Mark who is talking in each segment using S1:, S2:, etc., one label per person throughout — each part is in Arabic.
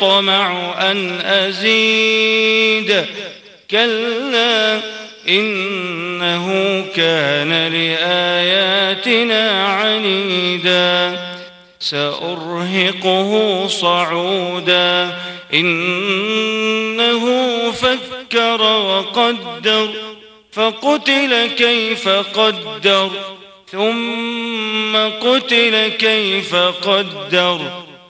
S1: ثم يطمع أن أزيد. كلا إنه كان لآياتنا عنيدا. سأرهقه صعودا. إنه فكر وقدر. فقتل كيف قدر. ثم قتل كيف قدر.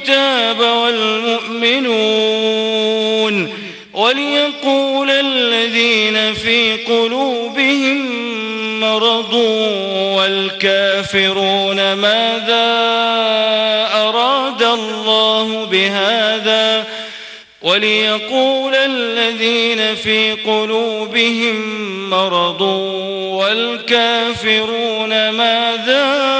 S1: الكتاب والمؤمنون وليقول الذين في قلوبهم مرض والكافرون ماذا أراد الله بهذا وليقول الذين في قلوبهم مرض والكافرون ماذا